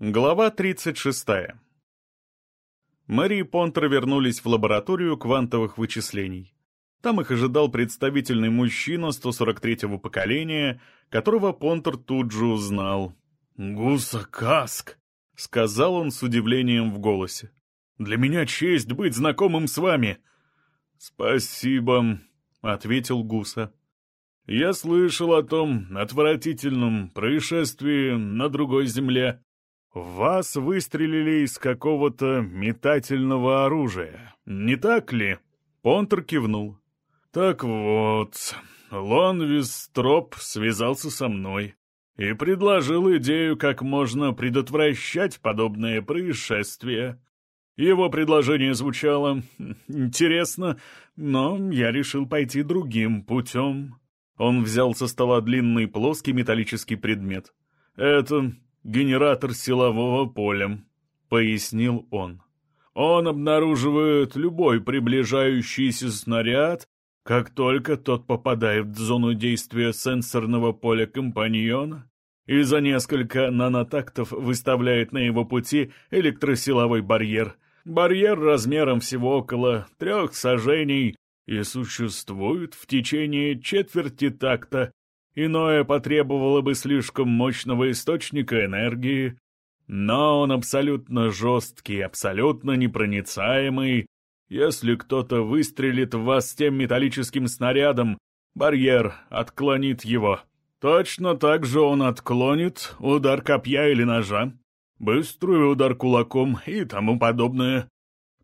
Глава 36. Мэри и Понтер вернулись в лабораторию квантовых вычислений. Там их ожидал представительный мужчина 143-го поколения, которого Понтер тут же узнал. «Гуса Каск!» — сказал он с удивлением в голосе. «Для меня честь быть знакомым с вами!» «Спасибо», — ответил Гуса. «Я слышал о том отвратительном происшествии на другой земле. Вас выстрелили из какого-то метательного оружия, не так ли?» Понтер кивнул. «Так вот, Лонвис Троп связался со мной и предложил идею, как можно предотвращать подобные происшествия. Его предложение звучало интересно, но я решил пойти другим путем. Он взял со стола длинный плоский металлический предмет. «Это генератор силового поля», — пояснил он. «Он обнаруживает любой приближающийся снаряд как только тот попадает в зону действия сенсорного поля компаньона и за несколько нанотактов выставляет на его пути электросиловой барьер. Барьер размером всего около трех сажений и существует в течение четверти такта. Иное потребовало бы слишком мощного источника энергии, но он абсолютно жесткий, абсолютно непроницаемый если кто-то выстрелит в вас тем металлическим снарядом, барьер отклонит его. Точно так же он отклонит удар копья или ножа, быстрый удар кулаком и тому подобное.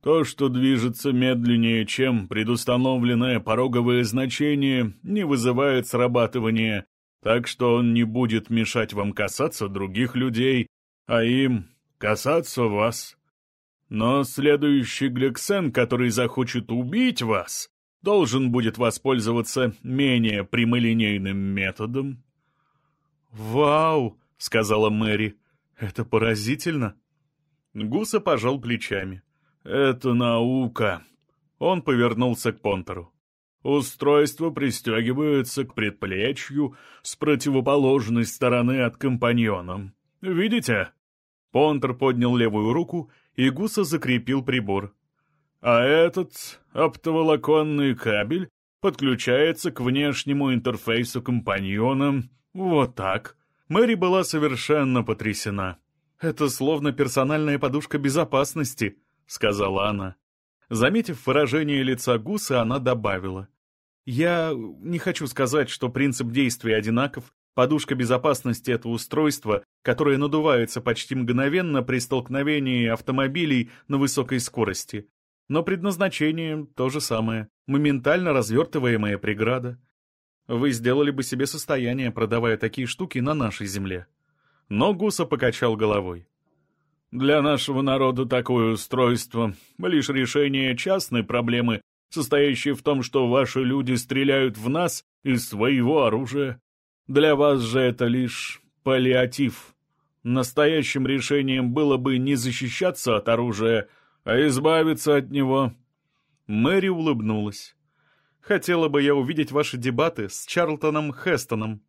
То, что движется медленнее, чем предустановленное пороговое значение, не вызывает срабатывания, так что он не будет мешать вам касаться других людей, а им касаться вас. Но следующий Глексен, который захочет убить вас, должен будет воспользоваться менее прямолинейным методом». «Вау!» — сказала Мэри. «Это поразительно!» Гуса пожал плечами. «Это наука!» Он повернулся к Понтеру. Устройство пристегивается к предплечью с противоположной стороны от компаньона. Видите? Понтер поднял левую руку и Гуса закрепил прибор. А этот оптоволоконный кабель подключается к внешнему интерфейсу компаньона вот так. Мэри была совершенно потрясена. «Это словно персональная подушка безопасности», — сказала она. Заметив выражение лица Гуса, она добавила. «Я не хочу сказать, что принцип действия одинаков, Подушка безопасности — это устройство, которое надувается почти мгновенно при столкновении автомобилей на высокой скорости. Но предназначение то же самое. Моментально развертываемая преграда. Вы сделали бы себе состояние, продавая такие штуки на нашей земле. Но Гуса покачал головой. Для нашего народа такое устройство — лишь решение частной проблемы, состоящей в том, что ваши люди стреляют в нас из своего оружия. Для вас же это лишь паллиатив. Настоящим решением было бы не защищаться от оружия, а избавиться от него. Мэри улыбнулась. Хотела бы я увидеть ваши дебаты с Чарлтоном Хестоном.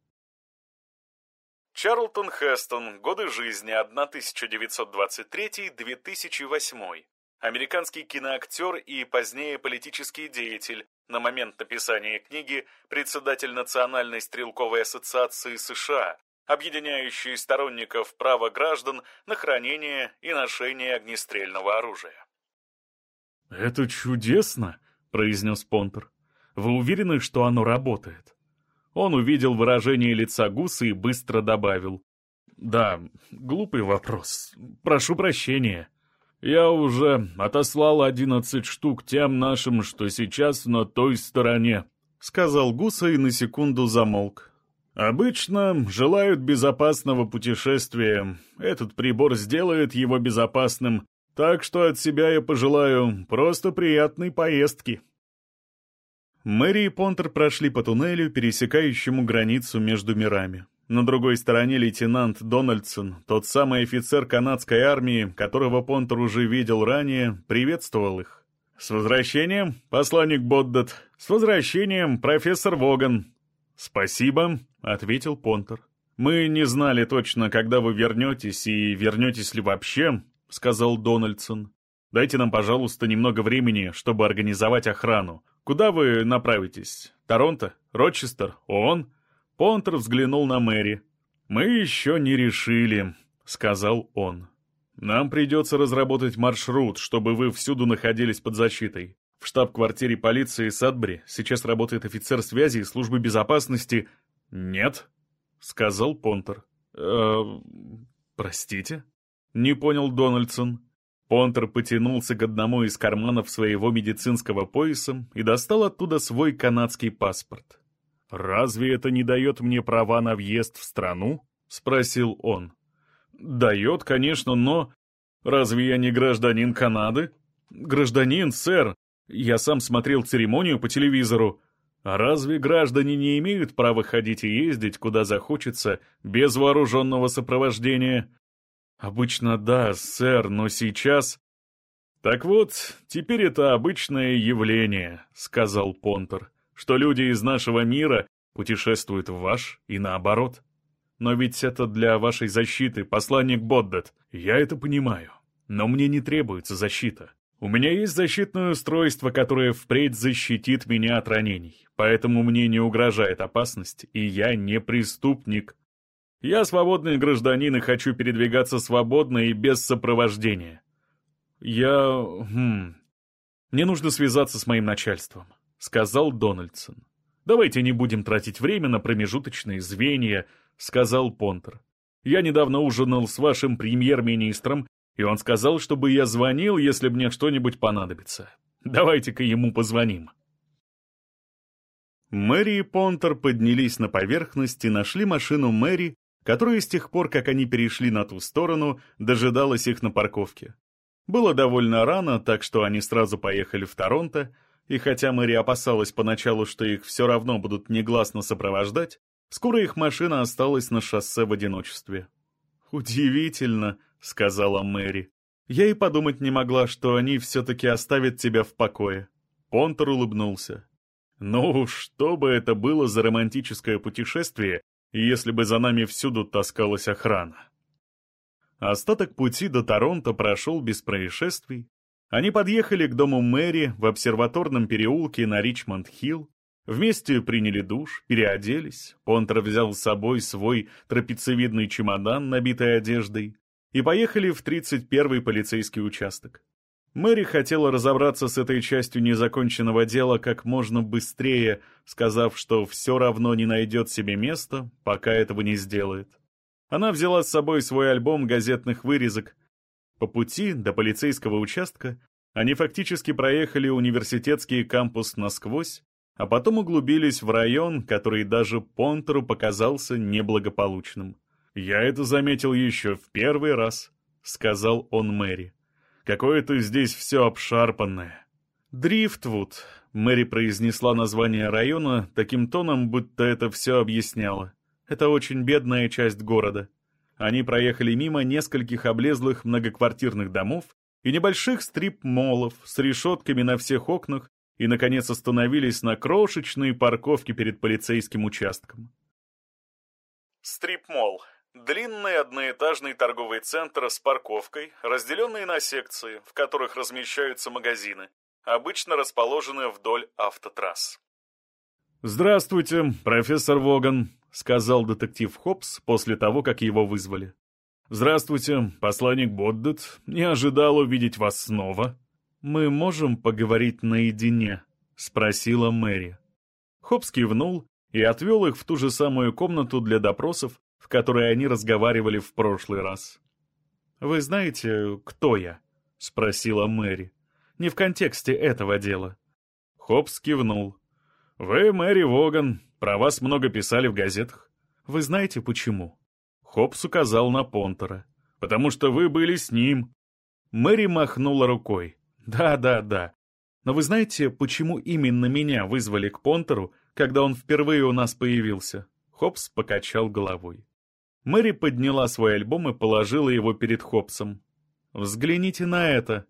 Чарлтон Хестон. Годы жизни 1923-2008. Американский киноактер и позднее политический деятель, на момент написания книги председатель Национальной стрелковой ассоциации США, объединяющей сторонников права граждан на хранение и ношение огнестрельного оружия. «Это чудесно», — произнес Понтер. «Вы уверены, что оно работает?» Он увидел выражение лица гуса и быстро добавил. «Да, глупый вопрос. Прошу прощения». Я уже отослал одиннадцать штук тем нашим, что сейчас на той стороне», — сказал Гуса и на секунду замолк. «Обычно желают безопасного путешествия. Этот прибор сделает его безопасным, так что от себя я пожелаю просто приятной поездки». Мэри и Понтер прошли по туннелю, пересекающему границу между мирами. На другой стороне лейтенант Дональдсон, тот самый офицер канадской армии, которого Понтер уже видел ранее, приветствовал их. «С возвращением, посланник Боддат! С возвращением, профессор Воган!» «Спасибо», — ответил Понтер. «Мы не знали точно, когда вы вернетесь и вернетесь ли вообще», — сказал Дональдсон. «Дайте нам, пожалуйста, немного времени, чтобы организовать охрану. Куда вы направитесь? Торонто? Рочестер? ООН?» Понтер взглянул на Мэри. «Мы еще не решили», — сказал он. «Нам придется разработать маршрут, чтобы вы всюду находились под защитой. В штаб-квартире полиции Садбри сейчас работает офицер связи и службы безопасности...» «Нет», — сказал Понтер. «Э, простите?» — не понял Дональдсон. Понтер потянулся к одному из карманов своего медицинского пояса и достал оттуда свой канадский паспорт. «Разве это не дает мне права на въезд в страну?» — спросил он. «Дает, конечно, но... Разве я не гражданин Канады?» «Гражданин, сэр. Я сам смотрел церемонию по телевизору. А разве граждане не имеют права ходить и ездить, куда захочется, без вооруженного сопровождения?» «Обычно да, сэр, но сейчас...» «Так вот, теперь это обычное явление», — сказал Понтер, «что люди из нашего мира путешествуют в ваш и наоборот». Но ведь это для вашей защиты, посланник Боддет. Я это понимаю. Но мне не требуется защита. У меня есть защитное устройство, которое впредь защитит меня от ранений. Поэтому мне не угрожает опасность, и я не преступник. Я свободный гражданин и хочу передвигаться свободно и без сопровождения. Я... Хм... Мне нужно связаться с моим начальством, — сказал Дональдсон. Давайте не будем тратить время на промежуточные звенья, — сказал Понтер. «Я недавно ужинал с вашим премьер-министром, и он сказал, чтобы я звонил, если мне что-нибудь понадобится. Давайте-ка ему позвоним». Мэри и Понтер поднялись на поверхность и нашли машину Мэри, которая с тех пор, как они перешли на ту сторону, дожидалась их на парковке. Было довольно рано, так что они сразу поехали в Торонто, и хотя Мэри опасалась поначалу, что их все равно будут негласно сопровождать, Скоро их машина осталась на шоссе в одиночестве. «Удивительно», — сказала Мэри. «Я и подумать не могла, что они все-таки оставят тебя в покое». Понтер улыбнулся. «Ну, что бы это было за романтическое путешествие, если бы за нами всюду таскалась охрана?» Остаток пути до Торонто прошел без происшествий. Они подъехали к дому Мэри в обсерваторном переулке на Ричмонд-Хилл, Вместе приняли душ, переоделись, Понтер взял с собой свой трапециевидный чемодан, набитый одеждой, и поехали в 31-й полицейский участок. Мэри хотела разобраться с этой частью незаконченного дела как можно быстрее, сказав, что все равно не найдет себе места, пока этого не сделает. Она взяла с собой свой альбом газетных вырезок. По пути до полицейского участка они фактически проехали университетский кампус насквозь, а потом углубились в район, который даже Понтеру показался неблагополучным. «Я это заметил еще в первый раз», — сказал он Мэри. «Какое-то здесь все обшарпанное». «Дрифтвуд», — Мэри произнесла название района таким тоном, будто это все объясняло. «Это очень бедная часть города». Они проехали мимо нескольких облезлых многоквартирных домов и небольших стрип-молов с решетками на всех окнах и, наконец, остановились на крошечной парковке перед полицейским участком. Стрип-молл – длинный одноэтажный торговый центр с парковкой, разделенный на секции, в которых размещаются магазины, обычно расположены вдоль автотрасс. «Здравствуйте, профессор Воган», — сказал детектив Хопс после того, как его вызвали. «Здравствуйте, посланник Боддет. Не ожидал увидеть вас снова». «Мы можем поговорить наедине?» — спросила Мэри. Хопс кивнул и отвел их в ту же самую комнату для допросов, в которой они разговаривали в прошлый раз. «Вы знаете, кто я?» — спросила Мэри. «Не в контексте этого дела». Хопс кивнул. «Вы Мэри Воган. Про вас много писали в газетах. Вы знаете, почему?» Хопс указал на Понтера. «Потому что вы были с ним». Мэри махнула рукой. Да, да, да. Но вы знаете, почему именно меня вызвали к Понтеру, когда он впервые у нас появился? Хопс покачал головой. Мэри подняла свой альбом и положила его перед Хопсом. «Взгляните на это!»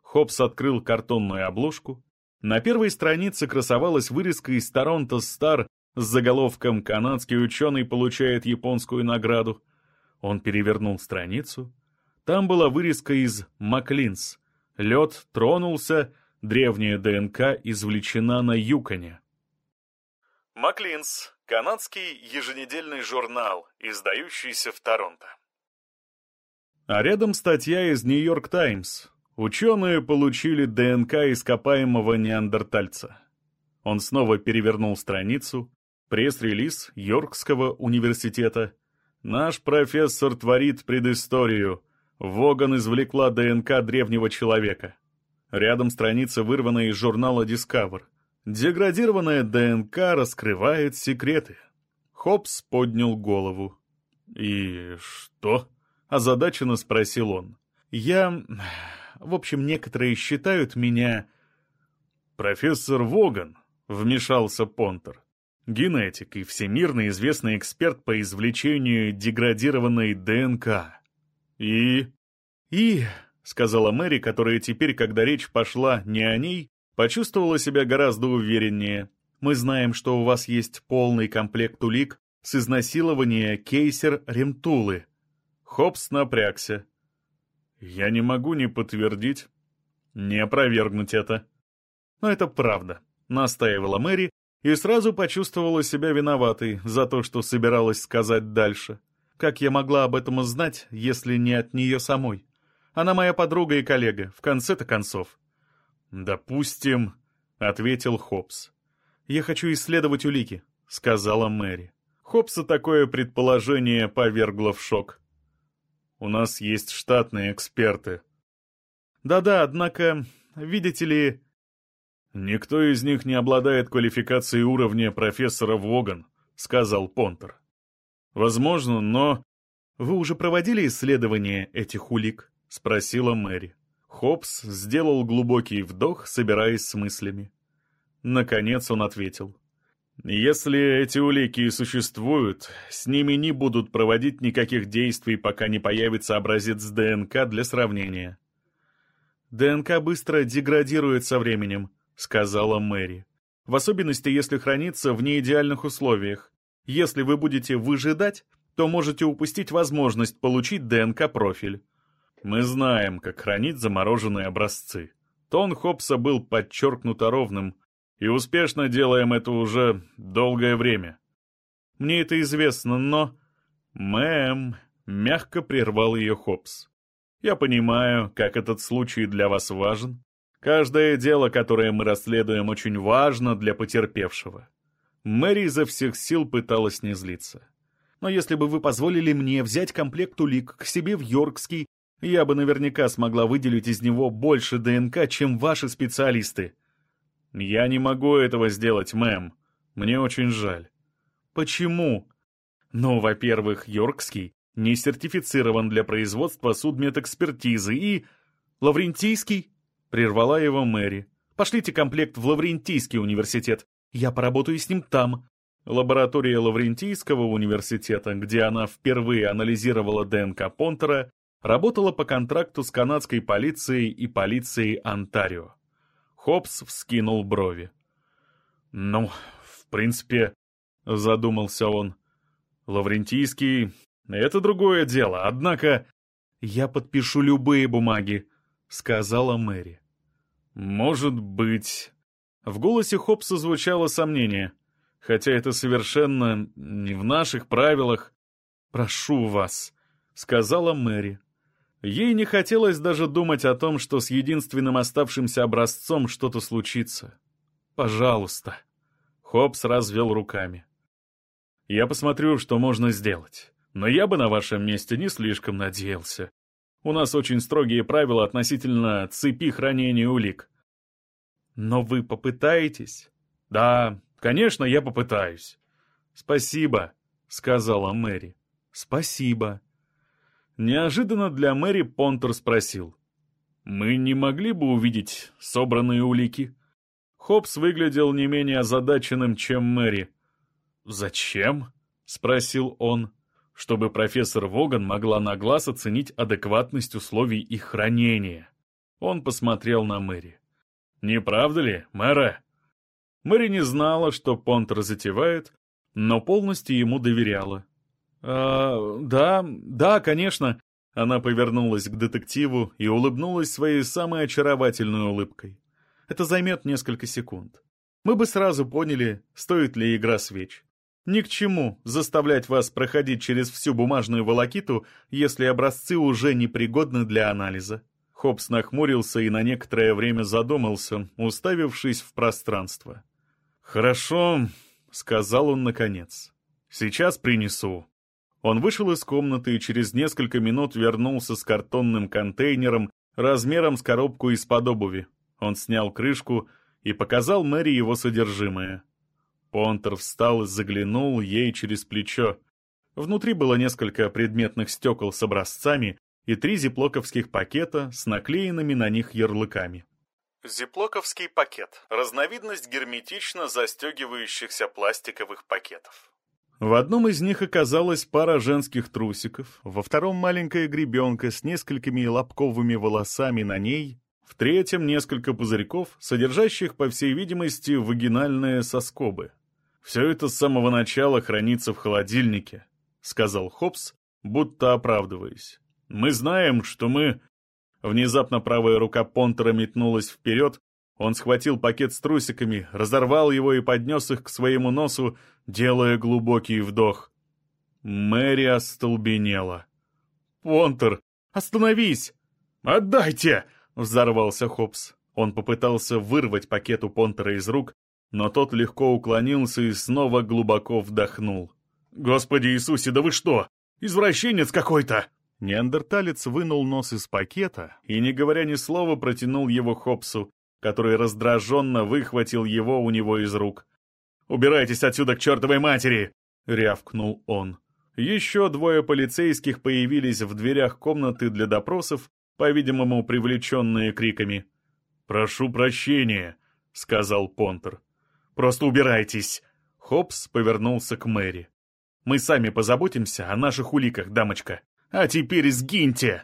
Хопс открыл картонную обложку. На первой странице красовалась вырезка из Торонто Стар с заголовком «Канадский ученый получает японскую награду». Он перевернул страницу. Там была вырезка из «Маклинс». Лед тронулся, древняя ДНК извлечена на Юконе. Маклинс — канадский еженедельный журнал, издающийся в Торонто. А рядом статья из «Нью-Йорк Таймс». Ученые получили ДНК ископаемого неандертальца. Он снова перевернул страницу. Пресс-релиз Йоркского университета. Наш профессор творит предысторию. Воган извлекла ДНК древнего человека. Рядом страница, вырванная из журнала Discover. Деградированная ДНК раскрывает секреты. Хопс поднял голову. «И что?» — озадаченно спросил он. «Я... В общем, некоторые считают меня...» «Профессор Воган», — вмешался Понтер. «Генетик и всемирно известный эксперт по извлечению деградированной ДНК». «И...» «И...» — сказала Мэри, которая теперь, когда речь пошла не о ней, почувствовала себя гораздо увереннее. «Мы знаем, что у вас есть полный комплект улик с изнасилования кейсер Ремтулы». Хопс напрягся. «Я не могу ни подтвердить, ни опровергнуть это». «Но это правда», — настаивала Мэри и сразу почувствовала себя виноватой за то, что собиралась сказать дальше. Как я могла об этом узнать, если не от нее самой? Она моя подруга и коллега, в конце-то концов. «Допустим», — ответил Хопс. «Я хочу исследовать улики», — сказала Мэри. Хопса такое предположение повергло в шок. У нас есть штатные эксперты. Да-да, однако, видите ли... Никто из них не обладает квалификацией уровня профессора Воган, сказал Понтер. Возможно, но... Вы уже проводили исследование этих улик? Спросила Мэри. Хопс сделал глубокий вдох, собираясь с мыслями. Наконец он ответил. Если эти улики существуют, с ними не будут проводить никаких действий, пока не появится образец ДНК для сравнения. «ДНК быстро деградирует со временем», — сказала Мэри. «В особенности, если хранится в неидеальных условиях. Если вы будете выжидать, то можете упустить возможность получить ДНК-профиль. Мы знаем, как хранить замороженные образцы». Тон Хопса был подчеркнуто ровным, и успешно делаем это уже долгое время. Мне это известно, но... Мэм, мягко прервал ее Хопс. Я понимаю, как этот случай для вас важен. Каждое дело, которое мы расследуем, очень важно для потерпевшего. Мэри изо всех сил пыталась не злиться. Но если бы вы позволили мне взять комплект улик к себе в Йоркский, я бы наверняка смогла выделить из него больше ДНК, чем ваши специалисты. «Я не могу этого сделать, мэм. Мне очень жаль». «Почему?» «Ну, во-первых, Йоркский не сертифицирован для производства судмедэкспертизы и...» «Лаврентийский?» — прервала его Мэри. «Пошлите комплект в Лаврентийский университет. Я поработаю с ним там». Лаборатория Лаврентийского университета, где она впервые анализировала ДНК Понтера, работала по контракту с канадской полицией и полицией Онтарио. Хопс вскинул брови. «Ну, в принципе...» — задумался он. «Лаврентийский — это другое дело, однако...» «Я подпишу любые бумаги», — сказала Мэри. «Может быть...» В голосе Хопса звучало сомнение. «Хотя это совершенно не в наших правилах. Прошу вас», — сказала Мэри. Ей не хотелось даже думать о том, что с единственным оставшимся образцом что-то случится. «Пожалуйста». Хопс развел руками. «Я посмотрю, что можно сделать. Но я бы на вашем месте не слишком надеялся. У нас очень строгие правила относительно цепи хранения улик». «Но вы попытаетесь?» «Да, конечно, я попытаюсь». «Спасибо», — сказала Мэри. «Спасибо», Неожиданно для Мэри Понтер спросил. «Мы не могли бы увидеть собранные улики?» Хопс выглядел не менее озадаченным, чем Мэри. «Зачем?» — спросил он. «Чтобы профессор Воган могла на глаз оценить адекватность условий их хранения». Он посмотрел на Мэри. «Не правда ли, мэра?» Мэри не знала, что Понтер затевает, но полностью ему доверяла. «А, да, да, конечно». Она повернулась к детективу и улыбнулась своей самой очаровательной улыбкой. Это займет несколько секунд. Мы бы сразу поняли, стоит ли игра свеч. Ни к чему заставлять вас проходить через всю бумажную волокиту, если образцы уже непригодны для анализа. Хоббс нахмурился и на некоторое время задумался, уставившись в пространство. «Хорошо», — сказал он наконец. «Сейчас принесу». Он вышел из комнаты и через несколько минут вернулся с картонным контейнером размером с коробку из-под обуви. Он снял крышку и показал Мэри его содержимое. Понтер встал и заглянул ей через плечо. Внутри было несколько предметных стекол с образцами и три зиплоковских пакета с наклеенными на них ярлыками. Зиплоковский пакет – разновидность герметично застегивающихся пластиковых пакетов. В одном из них оказалась пара женских трусиков, во втором маленькая гребенка с несколькими лобковыми волосами на ней, в третьем несколько пузырьков, содержащих, по всей видимости, вагинальные соскобы. «Все это с самого начала хранится в холодильнике», — сказал Хопс, будто оправдываясь. «Мы знаем, что мы...» Внезапно правая рука Понтера метнулась вперед, он схватил пакет с трусиками, разорвал его и поднес их к своему носу, делая глубокий вдох. Мэри остолбенела. «Понтер, остановись!» «Отдайте!» — взорвался Хопс. Он попытался вырвать пакет у Понтера из рук, но тот легко уклонился и снова глубоко вдохнул. «Господи Иисусе, да вы что? Извращенец какой-то!» Неандерталец вынул нос из пакета и, не говоря ни слова, протянул его Хопсу, который раздраженно выхватил его у него из рук. «Убирайтесь отсюда к чертовой матери!» — рявкнул он. Еще двое полицейских появились в дверях комнаты для допросов, по-видимому, привлеченные криками. «Прошу прощения», — сказал Понтер. Просто убирайтесь!» Хопс повернулся к Мэри. «Мы сами позаботимся о наших уликах, дамочка. А теперь сгиньте!»